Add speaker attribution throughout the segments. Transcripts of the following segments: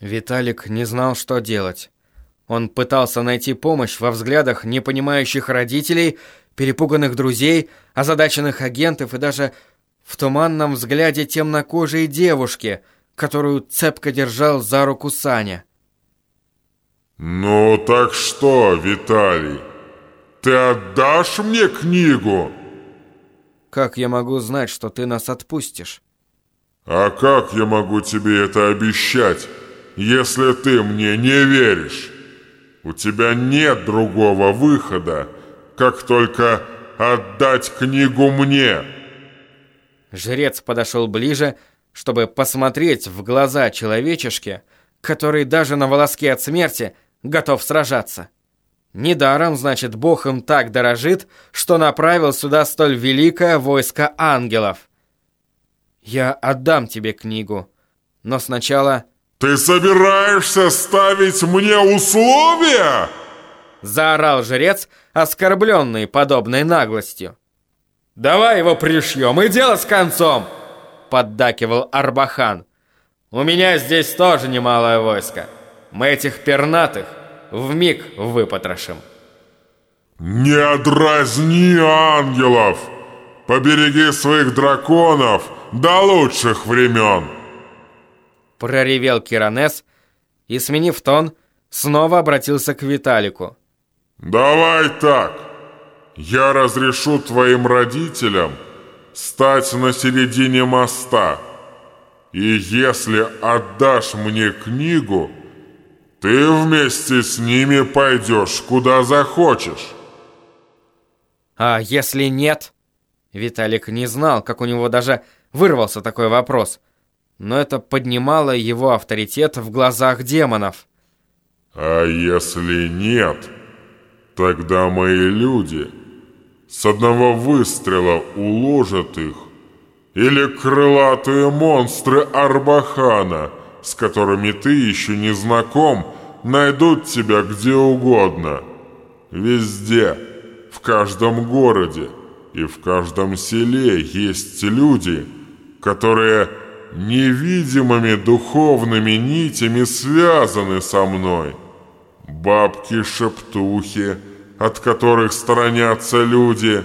Speaker 1: Виталик не знал, что делать. Он пытался найти помощь во взглядах непонимающих родителей, перепуганных друзей, озадаченных агентов и даже в туманном взгляде темнокожей девушки, которую цепко держал за руку Саня.
Speaker 2: «Ну так что, Виталий, ты отдашь мне книгу?»
Speaker 1: «Как я могу знать, что ты нас отпустишь?»
Speaker 2: «А как я могу тебе это обещать, если ты мне не веришь?» У тебя нет другого выхода, как только отдать книгу мне.
Speaker 1: Жрец подошел ближе, чтобы посмотреть в глаза человечешки, который даже на волоске от смерти готов сражаться. Недаром, значит, Бог им так дорожит, что направил сюда столь великое войско ангелов. Я отдам тебе книгу, но сначала
Speaker 2: «Ты собираешься ставить мне условия?»
Speaker 1: Заорал жрец, оскорбленный подобной наглостью. «Давай его пришьем, и дело с концом!» Поддакивал Арбахан. «У меня здесь тоже немалое войско. Мы этих пернатых вмиг выпотрошим».
Speaker 2: «Не дразни ангелов! Побереги своих драконов до лучших времен!»
Speaker 1: Проревел Киранес и, сменив тон, снова обратился к Виталику.
Speaker 2: «Давай так. Я разрешу твоим родителям стать на середине моста. И если отдашь мне книгу, ты вместе с ними пойдешь куда захочешь».
Speaker 1: «А если нет?» Виталик не знал, как у него даже вырвался такой вопрос – но это поднимало его авторитет в глазах демонов.
Speaker 2: «А если нет, тогда мои люди с одного выстрела уложат их, или крылатые монстры Арбахана, с которыми ты еще не знаком, найдут тебя где угодно, везде, в каждом городе и в каждом селе есть люди, которые невидимыми духовными нитями связаны со мной. Бабки-шептухи, от которых сторонятся люди,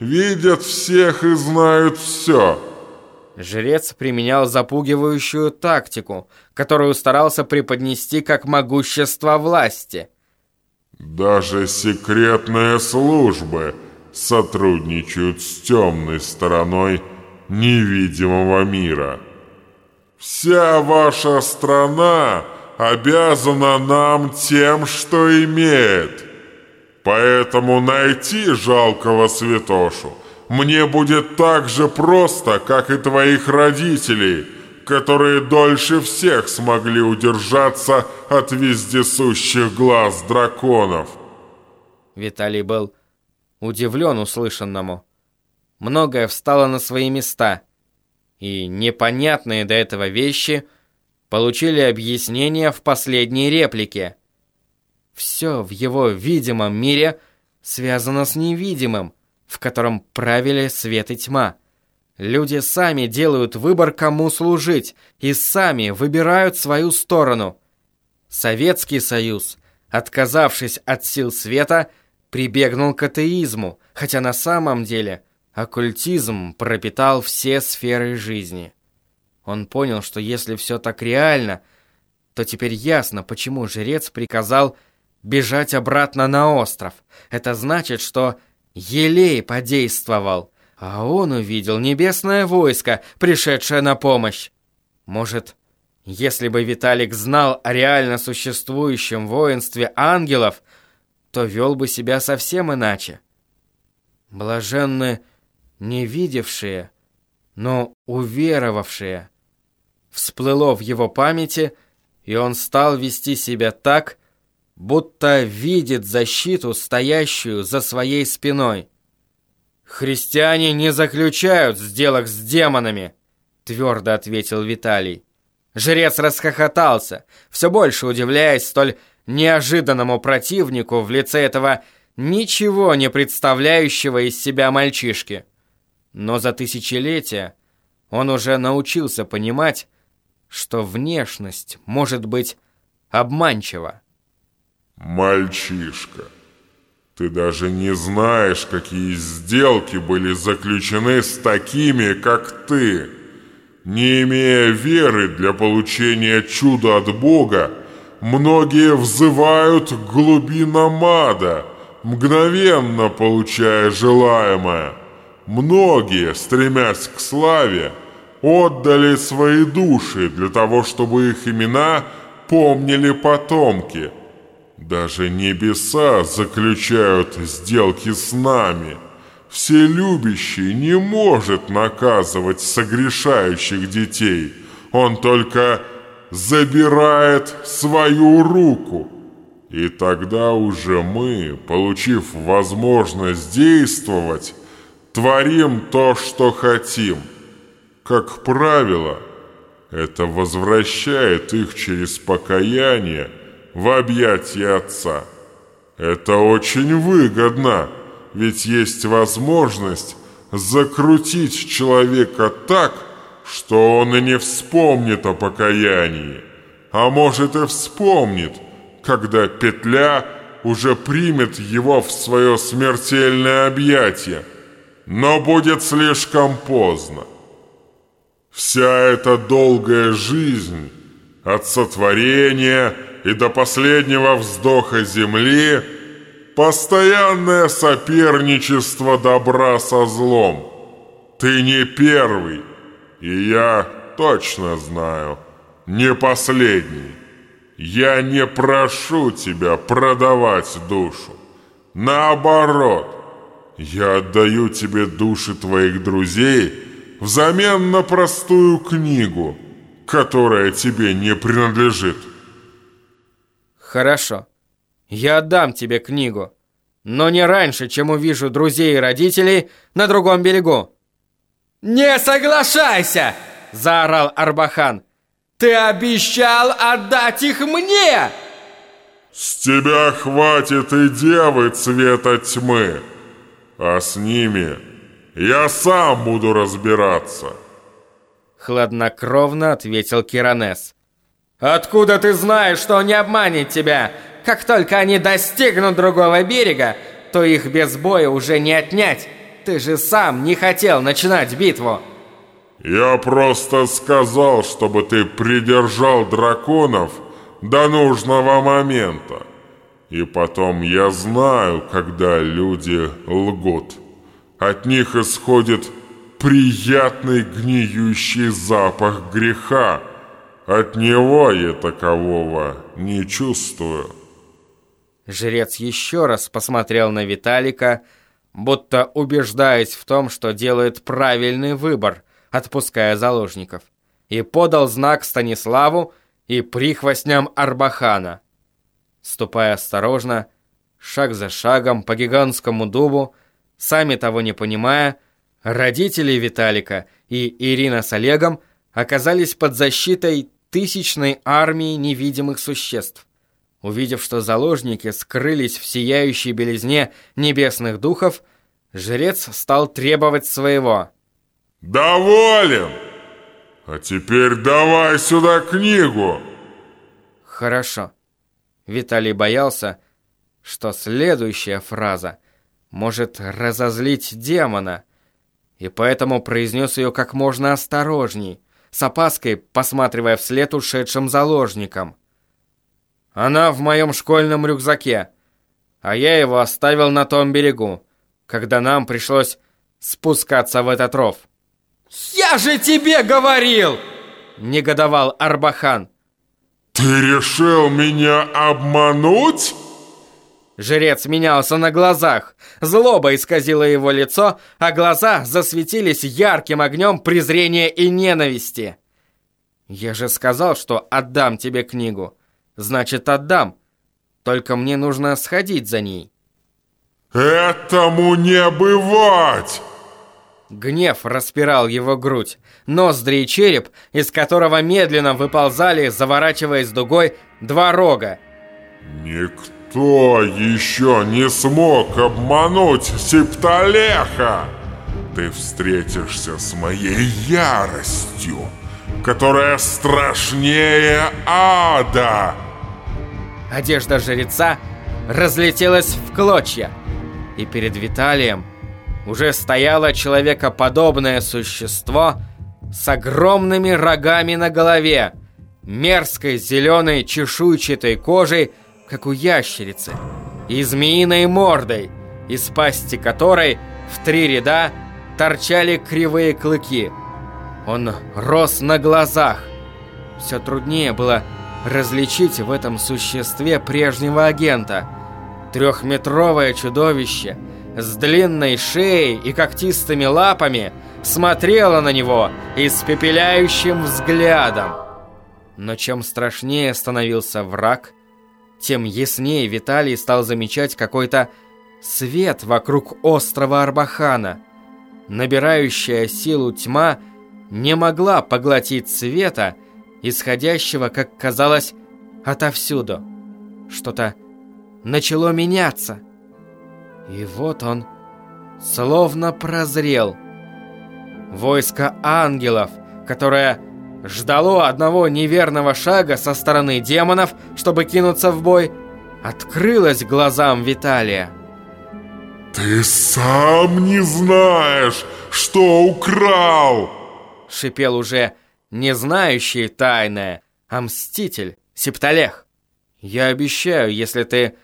Speaker 2: видят всех и знают все.
Speaker 1: Жрец применял запугивающую тактику, которую старался преподнести как могущество власти.
Speaker 2: Даже секретные службы сотрудничают с темной стороной невидимого мира. Вся ваша страна обязана нам тем, что имеет. Поэтому найти жалкого святошу мне будет так же просто, как и твоих родителей, которые дольше всех смогли удержаться от вездесущих глаз драконов.
Speaker 1: Виталий был удивлен услышанному. Многое встало на свои места – и непонятные до этого вещи получили объяснение в последней реплике. Все в его видимом мире связано с невидимым, в котором правили свет и тьма. Люди сами делают выбор, кому служить, и сами выбирают свою сторону. Советский Союз, отказавшись от сил света, прибегнул к атеизму, хотя на самом деле Оккультизм пропитал все сферы жизни. Он понял, что если все так реально, то теперь ясно, почему жрец приказал бежать обратно на остров. Это значит, что Елей подействовал, а он увидел небесное войско, пришедшее на помощь. Может, если бы Виталик знал о реально существующем воинстве ангелов, то вел бы себя совсем иначе. Блаженны не видевшие, но уверовавшие. Всплыло в его памяти, и он стал вести себя так, будто видит защиту, стоящую за своей спиной. «Христиане не заключают сделок с демонами», — твердо ответил Виталий. Жрец расхохотался, все больше удивляясь столь неожиданному противнику в лице этого ничего не представляющего из себя мальчишки. Но за тысячелетия он уже научился понимать, что внешность может быть обманчива.
Speaker 2: Мальчишка, ты даже не знаешь, какие сделки были заключены с такими, как ты. Не имея веры для получения чуда от Бога, многие взывают к глубинам мгновенно получая желаемое. Многие, стремясь к славе, отдали свои души для того, чтобы их имена помнили потомки. Даже небеса заключают сделки с нами – Вселюбящий не может наказывать согрешающих детей. Он только забирает свою руку. И тогда уже мы, получив возможность действовать, творим то, что хотим. Как правило, это возвращает их через покаяние в объятия Отца. Это очень выгодно – ведь есть возможность закрутить человека так, что он и не вспомнит о покаянии. А может и вспомнит, когда петля уже примет его в свое смертельное объятие. Но будет слишком поздно. Вся эта долгая жизнь, от сотворения и до последнего вздоха земли – Постоянное соперничество добра со злом. Ты не первый, и я точно знаю, не последний. Я не прошу тебя продавать душу. Наоборот, я отдаю тебе души твоих друзей взамен на простую книгу, которая тебе не принадлежит.
Speaker 1: Хорошо. Я отдам тебе книгу, но не раньше, чем увижу друзей и родителей на другом берегу». «Не соглашайся!» – заорал Арбахан. «Ты обещал отдать их мне!»
Speaker 2: «С тебя хватит и девы цвета тьмы, а с ними я сам буду разбираться!»
Speaker 1: Хладнокровно ответил Киранес. «Откуда ты знаешь, что он не обманет тебя? Как только они достигнут другого берега, то их без боя уже не отнять. Ты же сам не хотел начинать битву.
Speaker 2: Я просто сказал, чтобы ты придержал драконов до нужного момента. И потом я знаю, когда люди лгут. От них исходит приятный гниющий запах греха. От него я такового не чувствую.
Speaker 1: Жрец еще раз посмотрел на Виталика, будто убеждаясь в том, что делает правильный выбор, отпуская заложников, и подал знак Станиславу и прихвостням Арбахана. Ступая осторожно, шаг за шагом по гигантскому дубу, сами того не понимая, родители Виталика и Ирина с Олегом оказались под защитой тысячной армии невидимых существ. Увидев, что заложники скрылись в сияющей белизне небесных духов, жрец стал требовать своего.
Speaker 2: «Доволен! А теперь давай сюда книгу!»
Speaker 1: «Хорошо». Виталий боялся, что следующая фраза может разозлить демона, и поэтому произнес ее как можно осторожней, с опаской посматривая вслед ушедшим заложникам. Она в моем школьном рюкзаке, а я его оставил на том берегу, когда нам пришлось спускаться в этот ров. «Я же тебе говорил!» — негодовал Арбахан.
Speaker 2: «Ты решил меня обмануть?»
Speaker 1: Жрец менялся на глазах. Злоба исказила его лицо, а глаза засветились ярким огнем презрения и ненависти. «Я же сказал, что отдам тебе книгу. Значит, отдам. Только мне нужно сходить за ней.
Speaker 2: Этому не бывать!
Speaker 1: Гнев распирал его грудь, ноздри и череп, из которого медленно выползали, заворачиваясь дугой, два рога.
Speaker 2: Никто еще не смог обмануть Септалеха! Ты встретишься с моей яростью, которая страшнее ада!»
Speaker 1: Одежда жреца разлетелась в клочья, и перед Виталием уже стояло человекоподобное существо с огромными рогами на голове, мерзкой зеленой чешуйчатой кожей, как у ящерицы, и змеиной мордой, из пасти которой в три ряда торчали кривые клыки. Он рос на глазах. Все труднее было различить в этом существе прежнего агента. Трехметровое чудовище с длинной шеей и когтистыми лапами смотрело на него испепеляющим взглядом. Но чем страшнее становился враг, тем яснее Виталий стал замечать какой-то свет вокруг острова Арбахана. Набирающая силу тьма не могла поглотить света, исходящего, как казалось, отовсюду. Что-то начало меняться. И вот он словно прозрел. Войско ангелов, которое ждало одного неверного шага со стороны демонов, чтобы кинуться в бой, открылось глазам Виталия.
Speaker 2: «Ты сам не знаешь, что украл!»
Speaker 1: Шипел уже не знающий тайное, а мститель Септолех. «Я обещаю, если ты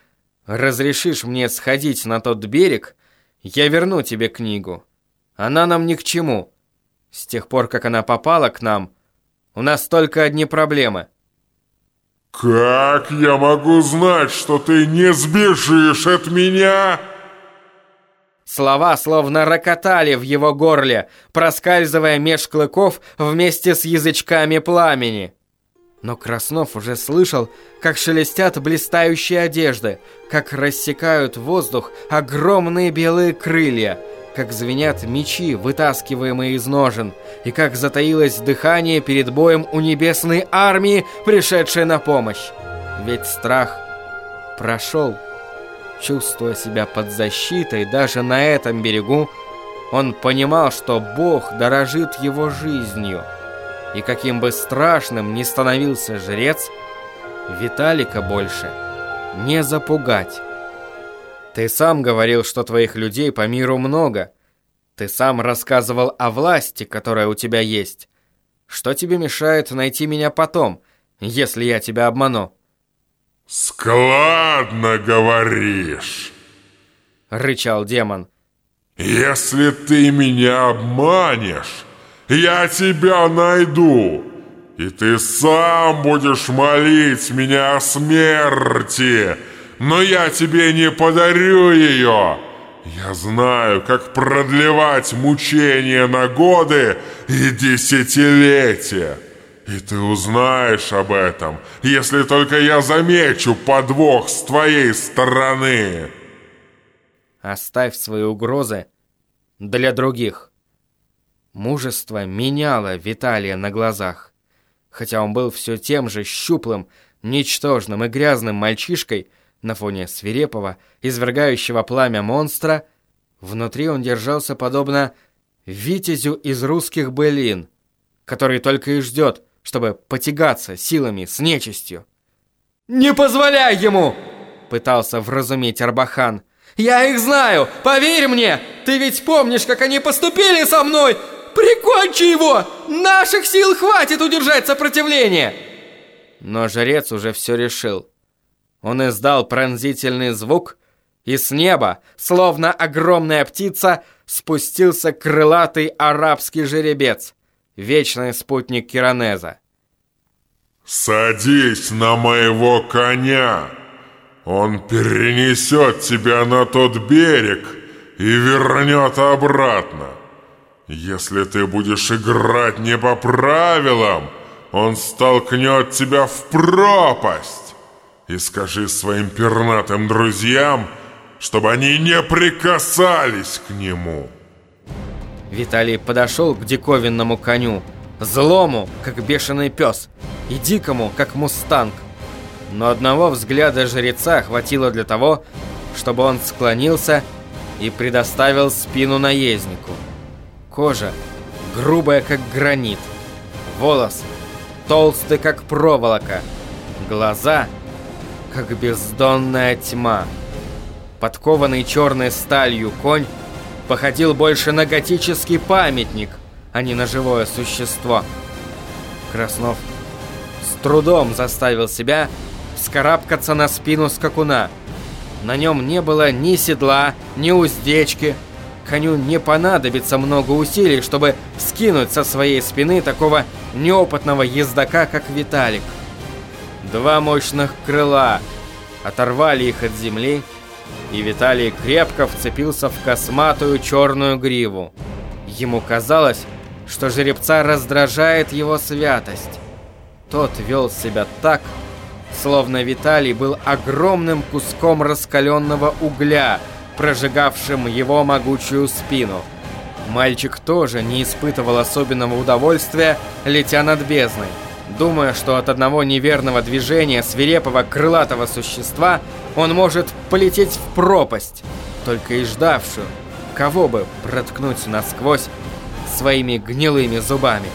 Speaker 1: разрешишь мне сходить на тот берег, я верну тебе книгу. Она нам ни к чему. С тех пор, как она попала к нам, у нас только одни проблемы».
Speaker 2: «Как я могу знать, что ты не сбежишь от меня?»
Speaker 1: Слова словно рокотали в его горле, проскальзывая меж клыков вместе с язычками пламени. Но Краснов уже слышал, как шелестят блистающие одежды, как рассекают воздух огромные белые крылья, как звенят мечи, вытаскиваемые из ножен, и как затаилось дыхание перед боем у небесной армии, пришедшей на помощь. Ведь страх прошел. Чувствуя себя под защитой даже на этом берегу, он понимал, что Бог дорожит его жизнью. И каким бы страшным ни становился жрец, Виталика больше не запугать. Ты сам говорил, что твоих людей по миру много. Ты сам рассказывал о власти, которая у тебя есть. Что тебе мешает найти меня потом, если я тебя обману?
Speaker 2: «Складно говоришь!»
Speaker 1: — рычал демон.
Speaker 2: «Если ты меня обманешь, я тебя найду, и ты сам будешь молить меня о смерти, но я тебе не подарю ее. Я знаю, как продлевать мучения на годы и десятилетия». И ты узнаешь об этом, если только я замечу подвох с твоей стороны.
Speaker 1: Оставь свои угрозы для других. Мужество меняло Виталия на глазах. Хотя он был все тем же щуплым, ничтожным и грязным мальчишкой на фоне свирепого, извергающего пламя монстра, внутри он держался подобно витязю из русских былин, который только и ждет, чтобы потягаться силами с нечистью. «Не позволяй ему!» — пытался вразумить Арбахан. «Я их знаю! Поверь мне! Ты ведь помнишь, как они поступили со мной! Прикончи его! Наших сил хватит удержать сопротивление!» Но жрец уже все решил. Он издал пронзительный звук, и с неба, словно огромная птица, спустился крылатый арабский жеребец вечный спутник Киранеза.
Speaker 2: «Садись на моего коня! Он перенесет тебя на тот берег и вернет обратно. Если ты будешь играть не по правилам, он столкнет тебя в пропасть. И скажи своим пернатым друзьям, чтобы они не прикасались к нему».
Speaker 1: Виталий подошел к диковинному коню, злому, как бешеный пес, и дикому, как мустанг. Но одного взгляда жреца хватило для того, чтобы он склонился и предоставил спину наезднику. Кожа грубая, как гранит. Волос толстый, как проволока. Глаза, как бездонная тьма. Подкованный черной сталью конь походил больше на готический памятник, а не на живое существо. Краснов с трудом заставил себя вскарабкаться на спину скакуна. На нем не было ни седла, ни уздечки. Коню не понадобится много усилий, чтобы скинуть со своей спины такого неопытного ездака, как Виталик. Два мощных крыла оторвали их от земли, и Виталий крепко вцепился в косматую черную гриву. Ему казалось, что жеребца раздражает его святость. Тот вел себя так, словно Виталий был огромным куском раскаленного угля, прожигавшим его могучую спину. Мальчик тоже не испытывал особенного удовольствия, летя над бездной, думая, что от одного неверного движения свирепого крылатого существа он может полететь в пропасть, только и ждавшую, кого бы проткнуть насквозь своими гнилыми зубами.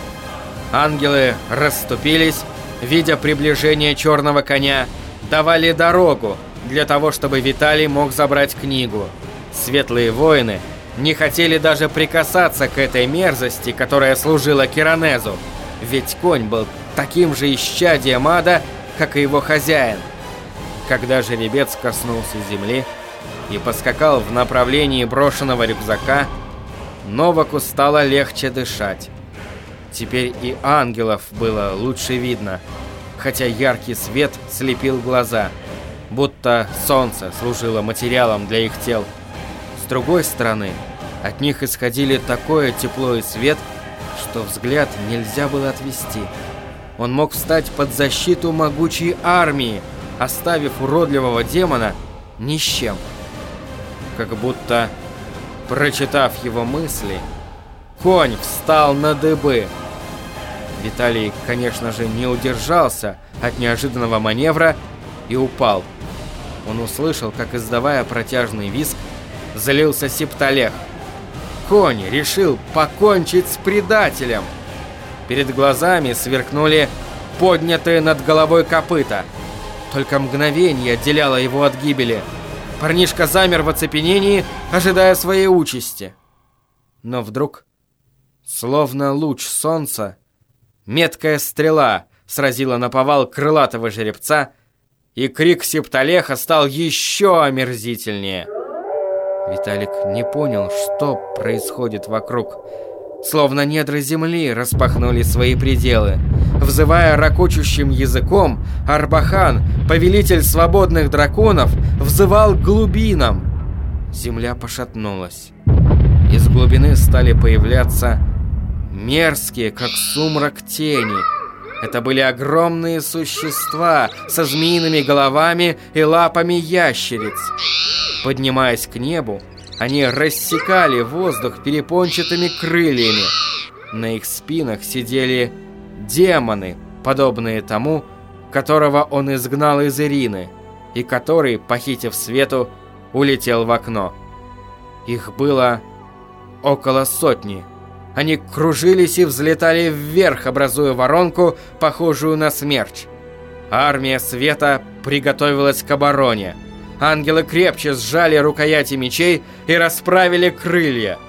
Speaker 1: Ангелы расступились, видя приближение черного коня, давали дорогу для того, чтобы Виталий мог забрать книгу. Светлые воины не хотели даже прикасаться к этой мерзости, которая служила Киранезу, ведь конь был таким же исчадием ада, как и его хозяин. Когда жеребец коснулся земли и поскакал в направлении брошенного рюкзака, Новаку стало легче дышать. Теперь и ангелов было лучше видно, хотя яркий свет слепил глаза, будто солнце служило материалом для их тел. С другой стороны, от них исходили такое тепло и свет, что взгляд нельзя было отвести. Он мог встать под защиту могучей армии, оставив уродливого демона ни с чем. Как будто, прочитав его мысли, конь встал на дыбы, Виталий, конечно же, не удержался от неожиданного маневра и упал. Он услышал, как, издавая протяжный визг, залился септолех. Конь решил покончить с предателем. Перед глазами сверкнули поднятые над головой копыта. Только мгновение отделяло его от гибели. Парнишка замер в оцепенении, ожидая своей участи. Но вдруг, словно луч солнца, Меткая стрела сразила на повал крылатого жеребца, и крик Септолеха стал еще омерзительнее. Виталик не понял, что происходит вокруг. Словно недра земли распахнули свои пределы. Взывая ракочущим языком, Арбахан, повелитель свободных драконов, взывал к глубинам. Земля пошатнулась. Из глубины стали появляться мерзкие, как сумрак тени. Это были огромные существа со змеиными головами и лапами ящериц. Поднимаясь к небу, они рассекали воздух перепончатыми крыльями. На их спинах сидели демоны, подобные тому, которого он изгнал из Ирины, и который, похитив свету, улетел в окно. Их было около сотни. Они кружились и взлетали вверх, образуя воронку, похожую на смерч. Армия света приготовилась к обороне. Ангелы крепче сжали рукояти мечей и расправили крылья.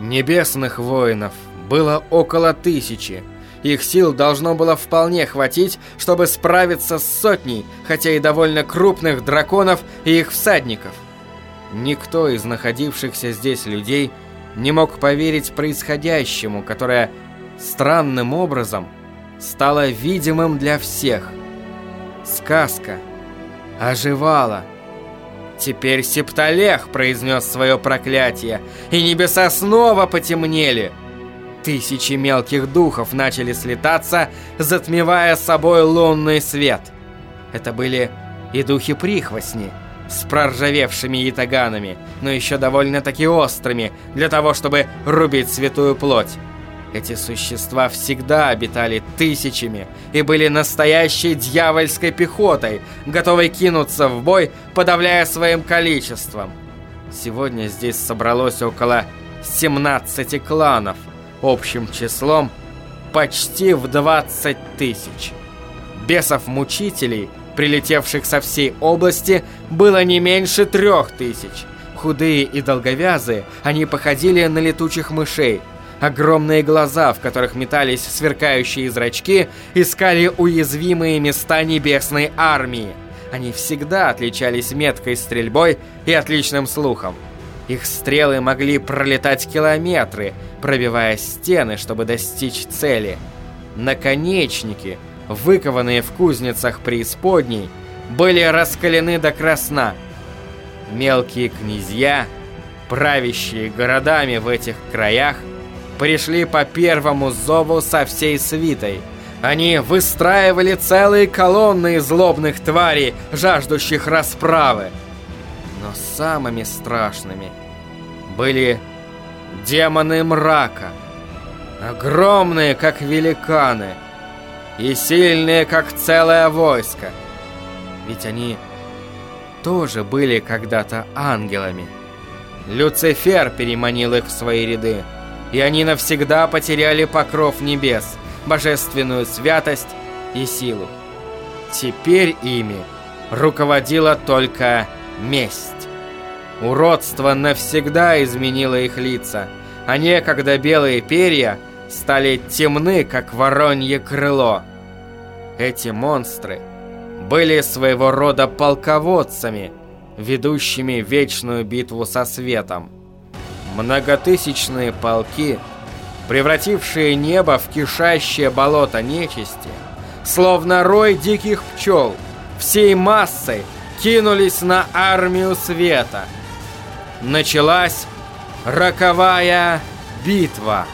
Speaker 1: Небесных воинов было около тысячи. Их сил должно было вполне хватить, чтобы справиться с сотней, хотя и довольно крупных драконов и их всадников. Никто из находившихся здесь людей не мог поверить происходящему, которое странным образом стало видимым для всех. Сказка оживала. Теперь Септолех произнес свое проклятие, и небеса снова потемнели. Тысячи мелких духов начали слетаться, затмевая собой лунный свет. Это были и духи-прихвостни – с проржавевшими ятаганами, но еще довольно-таки острыми, для того, чтобы рубить святую плоть. Эти существа всегда обитали тысячами и были настоящей дьявольской пехотой, готовой кинуться в бой, подавляя своим количеством. Сегодня здесь собралось около 17 кланов, общим числом почти в 20 тысяч. Бесов-мучителей, прилетевших со всей области, было не меньше трех тысяч. Худые и долговязые, они походили на летучих мышей. Огромные глаза, в которых метались сверкающие зрачки, искали уязвимые места небесной армии. Они всегда отличались меткой стрельбой и отличным слухом. Их стрелы могли пролетать километры, пробивая стены, чтобы достичь цели. Наконечники, выкованные в кузницах преисподней, были раскалены до красна. Мелкие князья, правящие городами в этих краях, пришли по первому зову со всей свитой. Они выстраивали целые колонны злобных тварей, жаждущих расправы но самыми страшными были демоны мрака. Огромные, как великаны, и сильные, как целое войско. Ведь они тоже были когда-то ангелами. Люцифер переманил их в свои ряды, и они навсегда потеряли покров небес, божественную святость и силу. Теперь ими руководила только месть. Уродство навсегда изменило их лица, а некогда белые перья стали темны, как воронье крыло. Эти монстры были своего рода полководцами, ведущими вечную битву со светом. Многотысячные полки, превратившие небо в кишащее болото нечисти, словно рой диких пчел, всей массой кинулись на армию света. Началась роковая битва.